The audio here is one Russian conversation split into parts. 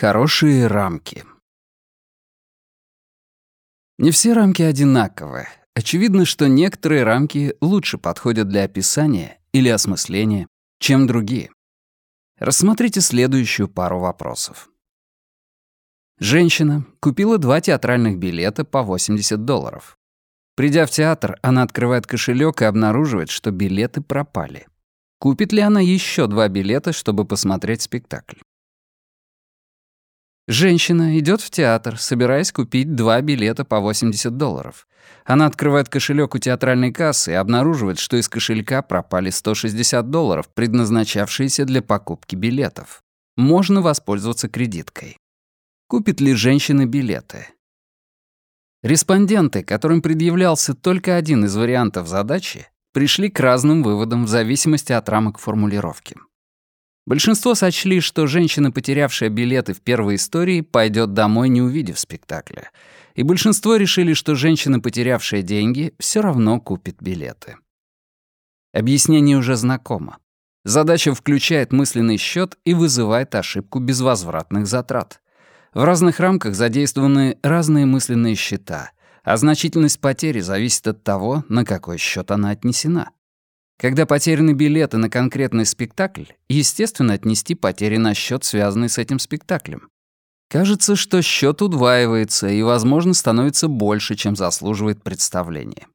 Хорошие рамки. Не все рамки одинаковы. Очевидно, что некоторые рамки лучше подходят для описания или осмысления, чем другие. Рассмотрите следующую пару вопросов. Женщина купила два театральных билета по 80 долларов. Придя в театр, она открывает кошелек и обнаруживает, что билеты пропали. Купит ли она еще два билета, чтобы посмотреть спектакль? Женщина идет в театр, собираясь купить два билета по 80 долларов. Она открывает кошелек у театральной кассы и обнаруживает, что из кошелька пропали 160 долларов, предназначавшиеся для покупки билетов. Можно воспользоваться кредиткой. Купит ли женщина билеты? Респонденты, которым предъявлялся только один из вариантов задачи, пришли к разным выводам в зависимости от рамок формулировки. Большинство сочли, что женщина, потерявшая билеты в первой истории, пойдет домой, не увидев спектакля. И большинство решили, что женщина, потерявшая деньги, все равно купит билеты. Объяснение уже знакомо. Задача включает мысленный счет и вызывает ошибку безвозвратных затрат. В разных рамках задействованы разные мысленные счета, а значительность потери зависит от того, на какой счет она отнесена. Когда потеряны билеты на конкретный спектакль, естественно, отнести потери на счет, связанный с этим спектаклем. Кажется, что счет удваивается и, возможно, становится больше, чем заслуживает представление.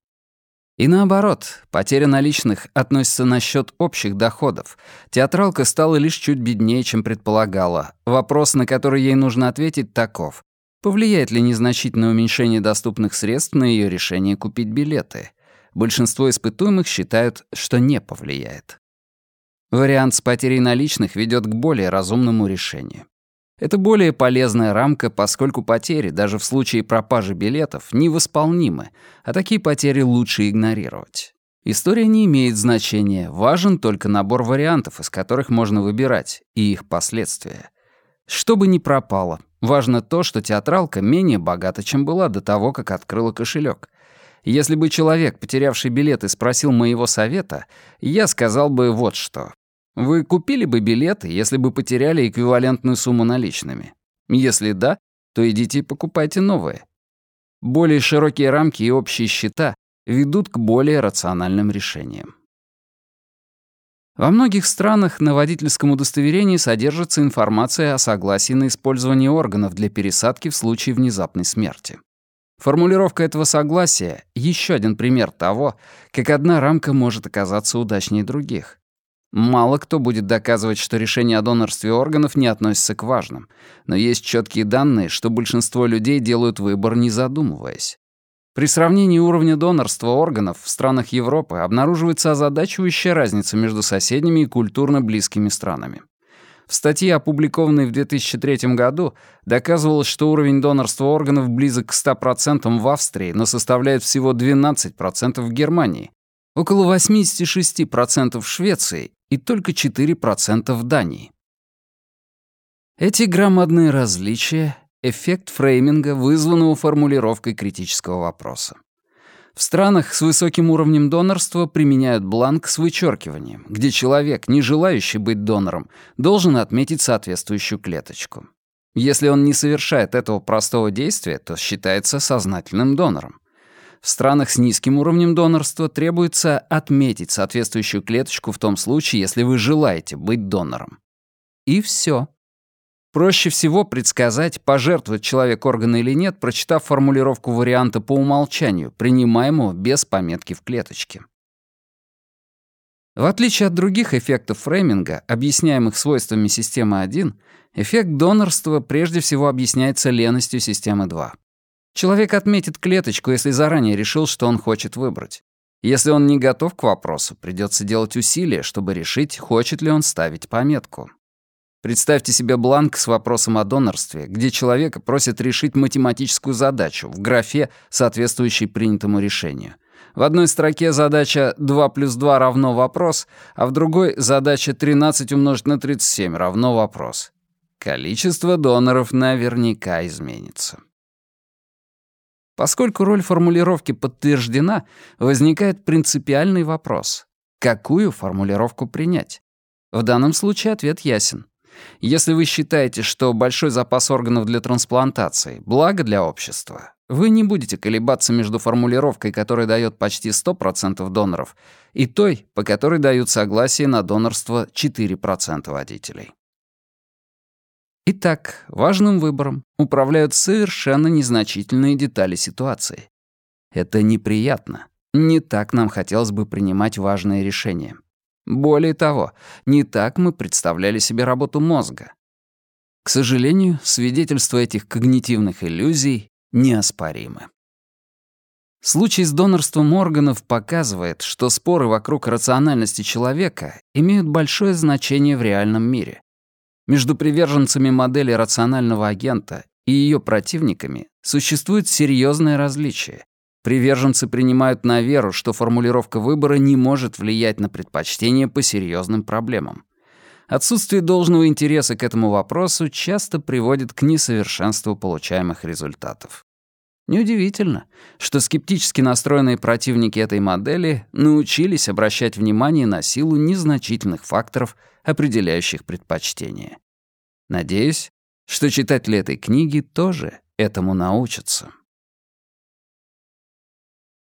И наоборот, потеря наличных относится на счет общих доходов. Театралка стала лишь чуть беднее, чем предполагала. Вопрос, на который ей нужно ответить, таков. Повлияет ли незначительное уменьшение доступных средств на ее решение купить билеты? Большинство испытуемых считают, что не повлияет. Вариант с потерей наличных ведет к более разумному решению. Это более полезная рамка, поскольку потери, даже в случае пропажи билетов, невосполнимы, а такие потери лучше игнорировать. История не имеет значения, важен только набор вариантов, из которых можно выбирать, и их последствия. Что бы ни пропало, важно то, что театралка менее богата, чем была до того, как открыла кошелек, если бы человек, потерявший билеты, спросил моего совета, я сказал бы вот что. Вы купили бы билеты, если бы потеряли эквивалентную сумму наличными? Если да, то идите и покупайте новые. Более широкие рамки и общие счета ведут к более рациональным решениям. Во многих странах на водительском удостоверении содержится информация о согласии на использование органов для пересадки в случае внезапной смерти. Формулировка этого согласия — еще один пример того, как одна рамка может оказаться удачнее других. Мало кто будет доказывать, что решение о донорстве органов не относится к важным, но есть четкие данные, что большинство людей делают выбор, не задумываясь. При сравнении уровня донорства органов в странах Европы обнаруживается озадачивающая разница между соседними и культурно близкими странами. В статье, опубликованной в 2003 году, доказывалось, что уровень донорства органов близок к 100% в Австрии, но составляет всего 12% в Германии, около 86% в Швеции и только 4% в Дании. Эти громадные различия — эффект фрейминга, вызванного формулировкой критического вопроса. В странах с высоким уровнем донорства применяют бланк с вычеркиванием, где человек, не желающий быть донором, должен отметить соответствующую клеточку. Если он не совершает этого простого действия, то считается сознательным донором. В странах с низким уровнем донорства требуется отметить соответствующую клеточку в том случае, если вы желаете быть донором. И все. Проще всего предсказать, пожертвует человек органы или нет, прочитав формулировку варианта по умолчанию, принимаемого без пометки в клеточке. В отличие от других эффектов фрейминга, объясняемых свойствами системы 1, эффект донорства прежде всего объясняется леностью системы 2. Человек отметит клеточку, если заранее решил, что он хочет выбрать. Если он не готов к вопросу, придется делать усилия, чтобы решить, хочет ли он ставить пометку. Представьте себе бланк с вопросом о донорстве, где человека просят решить математическую задачу в графе, соответствующей принятому решению. В одной строке задача 2 плюс 2 равно вопрос, а в другой задача 13 умножить на 37 равно вопрос. Количество доноров наверняка изменится. Поскольку роль формулировки подтверждена, возникает принципиальный вопрос. Какую формулировку принять? В данном случае ответ ясен. Если вы считаете, что большой запас органов для трансплантации — благо для общества, вы не будете колебаться между формулировкой, которая дает почти 100% доноров, и той, по которой дают согласие на донорство 4% водителей. Итак, важным выбором управляют совершенно незначительные детали ситуации. Это неприятно. Не так нам хотелось бы принимать важные решения. Более того, не так мы представляли себе работу мозга. К сожалению, свидетельства этих когнитивных иллюзий неоспоримы. Случай с донорством органов показывает, что споры вокруг рациональности человека имеют большое значение в реальном мире. Между приверженцами модели рационального агента и ее противниками существует серьезное различие. Приверженцы принимают на веру, что формулировка выбора не может влиять на предпочтение по серьезным проблемам. Отсутствие должного интереса к этому вопросу часто приводит к несовершенству получаемых результатов. Неудивительно, что скептически настроенные противники этой модели научились обращать внимание на силу незначительных факторов, определяющих предпочтения. Надеюсь, что читатели этой книги тоже этому научатся.